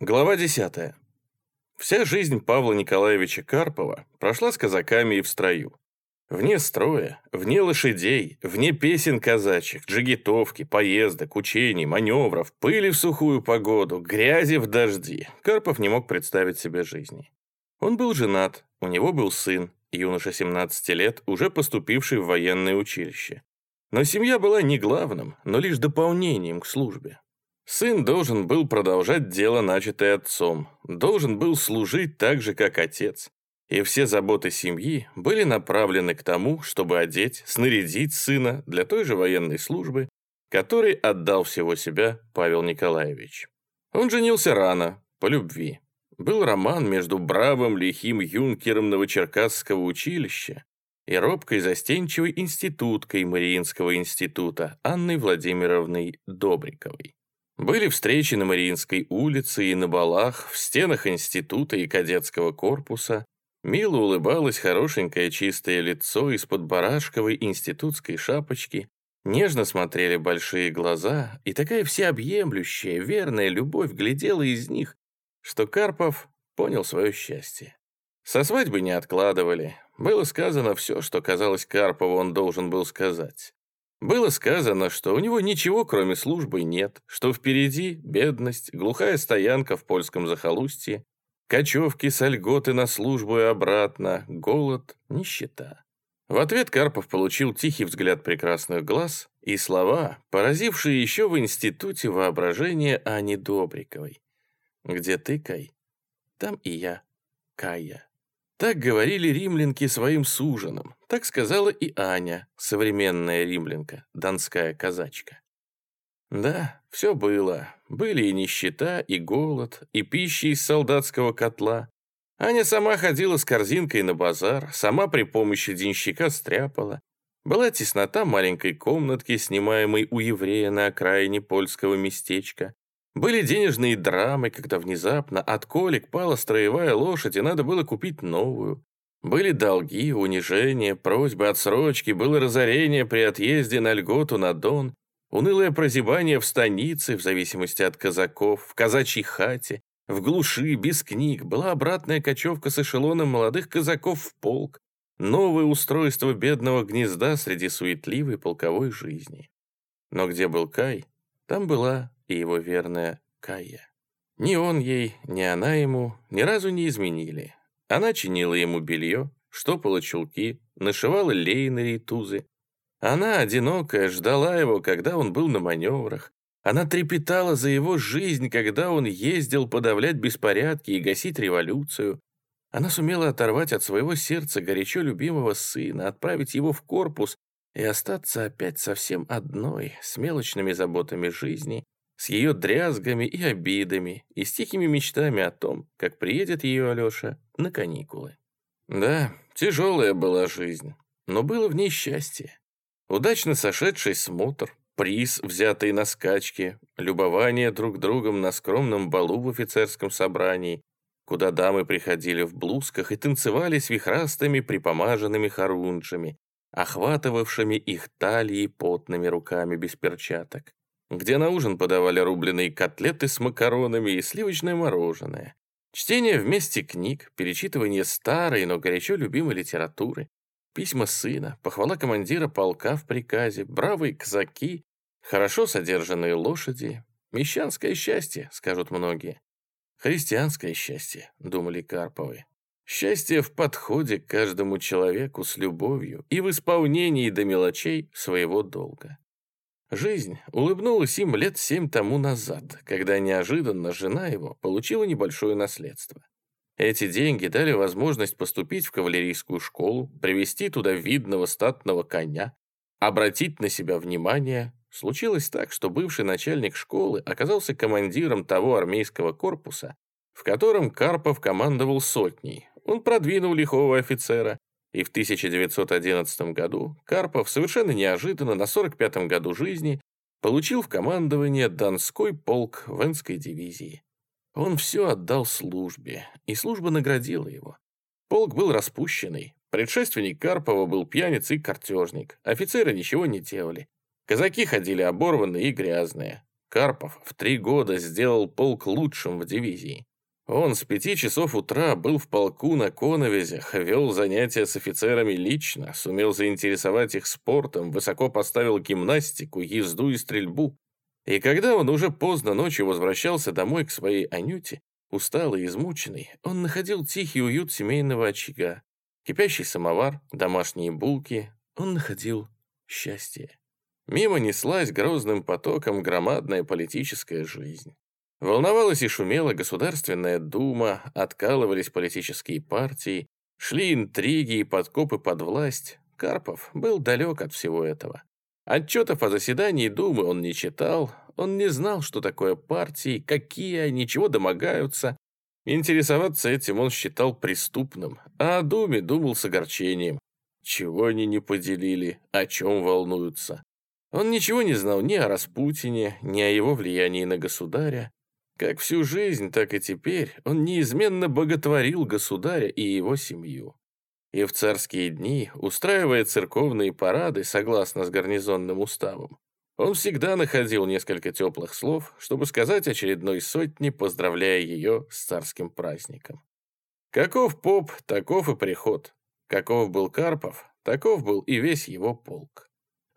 Глава 10. Вся жизнь Павла Николаевича Карпова прошла с казаками и в строю. Вне строя, вне лошадей, вне песен казачьих, джигитовки, поездок, учений, маневров, пыли в сухую погоду, грязи в дожди, Карпов не мог представить себе жизни. Он был женат, у него был сын, юноша 17 лет, уже поступивший в военное училище. Но семья была не главным, но лишь дополнением к службе. Сын должен был продолжать дело, начатое отцом, должен был служить так же, как отец. И все заботы семьи были направлены к тому, чтобы одеть, снарядить сына для той же военной службы, которой отдал всего себя Павел Николаевич. Он женился рано, по любви. Был роман между бравым лихим юнкером Новочеркасского училища и робкой застенчивой институткой Мариинского института Анной Владимировной Добриковой. Были встречи на Мариинской улице и на балах, в стенах института и кадетского корпуса. Мило улыбалось хорошенькое чистое лицо из-под барашковой институтской шапочки. Нежно смотрели большие глаза, и такая всеобъемлющая, верная любовь глядела из них, что Карпов понял свое счастье. Со свадьбы не откладывали. Было сказано все, что казалось Карпову он должен был сказать. Было сказано, что у него ничего, кроме службы, нет, что впереди бедность, глухая стоянка в польском захолустье, кочевки с льготы на службу и обратно, голод, нищета. В ответ Карпов получил тихий взгляд прекрасных глаз и слова, поразившие еще в институте воображение Ани Добриковой. «Где ты, Кай? Там и я, Кая». Так говорили римлянки своим суженам. Так сказала и Аня, современная римлянка, донская казачка. Да, все было. Были и нищета, и голод, и пища из солдатского котла. Аня сама ходила с корзинкой на базар, сама при помощи денщика стряпала. Была теснота маленькой комнатки, снимаемой у еврея на окраине польского местечка. Были денежные драмы, когда внезапно от колик пала строевая лошадь, и надо было купить новую. Были долги, унижения, просьбы отсрочки, было разорение при отъезде на льготу на Дон, унылое прозябание в станице, в зависимости от казаков, в казачьей хате, в глуши, без книг, была обратная кочевка с эшелоном молодых казаков в полк, новое устройство бедного гнезда среди суетливой полковой жизни. Но где был Кай, там была и его верная Кая. Ни он ей, ни она ему ни разу не изменили. Она чинила ему белье, штопала чулки, нашивала лейнери и тузы. Она, одинокая, ждала его, когда он был на маневрах. Она трепетала за его жизнь, когда он ездил подавлять беспорядки и гасить революцию. Она сумела оторвать от своего сердца горячо любимого сына, отправить его в корпус и остаться опять совсем одной, с мелочными заботами жизни, с ее дрязгами и обидами, и с тихими мечтами о том, как приедет ее Алеша на каникулы. Да, тяжелая была жизнь, но было в ней счастье. Удачно сошедший смотр, приз, взятый на скачки, любование друг другом на скромном балу в офицерском собрании, куда дамы приходили в блузках и танцевали с вихрастыми припомаженными хорунжами, охватывавшими их талии потными руками без перчаток где на ужин подавали рубленые котлеты с макаронами и сливочное мороженое. Чтение вместе книг, перечитывание старой, но горячо любимой литературы, письма сына, похвала командира полка в приказе, бравые казаки, хорошо содержанные лошади. Мещанское счастье, скажут многие. Христианское счастье, думали Карповы. Счастье в подходе к каждому человеку с любовью и в исполнении до мелочей своего долга. Жизнь улыбнулась им лет семь тому назад, когда неожиданно жена его получила небольшое наследство. Эти деньги дали возможность поступить в кавалерийскую школу, привести туда видного статного коня, обратить на себя внимание. Случилось так, что бывший начальник школы оказался командиром того армейского корпуса, в котором Карпов командовал сотней. Он продвинул лихого офицера, и в 1911 году Карпов совершенно неожиданно на 45-м году жизни получил в командование Донской полк Венской дивизии. Он все отдал службе, и служба наградила его. Полк был распущенный, предшественник Карпова был пьяница и картежник, офицеры ничего не делали. Казаки ходили оборванные и грязные. Карпов в три года сделал полк лучшим в дивизии. Он с пяти часов утра был в полку на коновизях, вел занятия с офицерами лично, сумел заинтересовать их спортом, высоко поставил гимнастику, езду и стрельбу. И когда он уже поздно ночью возвращался домой к своей Анюте, усталый и измученный, он находил тихий уют семейного очага, кипящий самовар, домашние булки, он находил счастье. Мимо неслась грозным потоком громадная политическая жизнь. Волновалась и шумела Государственная Дума, откалывались политические партии, шли интриги и подкопы под власть. Карпов был далек от всего этого. Отчетов о заседании Думы он не читал, он не знал, что такое партии, какие они, чего домогаются. Интересоваться этим он считал преступным, а о Думе думал с огорчением. Чего они не поделили, о чем волнуются. Он ничего не знал ни о Распутине, ни о его влиянии на государя. Как всю жизнь, так и теперь он неизменно боготворил государя и его семью. И в царские дни, устраивая церковные парады согласно с гарнизонным уставом, он всегда находил несколько теплых слов, чтобы сказать очередной сотне, поздравляя ее с царским праздником. Каков поп, таков и приход. Каков был Карпов, таков был и весь его полк.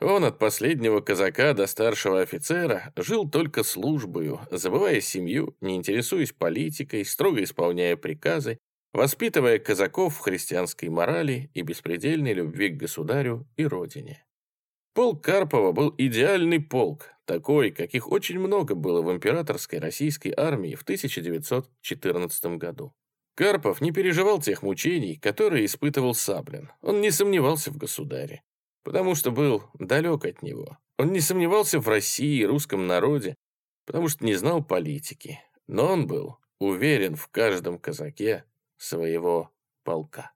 Он от последнего казака до старшего офицера жил только службою, забывая семью, не интересуясь политикой, строго исполняя приказы, воспитывая казаков в христианской морали и беспредельной любви к государю и родине. Полк Карпова был идеальный полк, такой, каких очень много было в императорской российской армии в 1914 году. Карпов не переживал тех мучений, которые испытывал Саблин. Он не сомневался в государе потому что был далек от него. Он не сомневался в России и русском народе, потому что не знал политики. Но он был уверен в каждом казаке своего полка.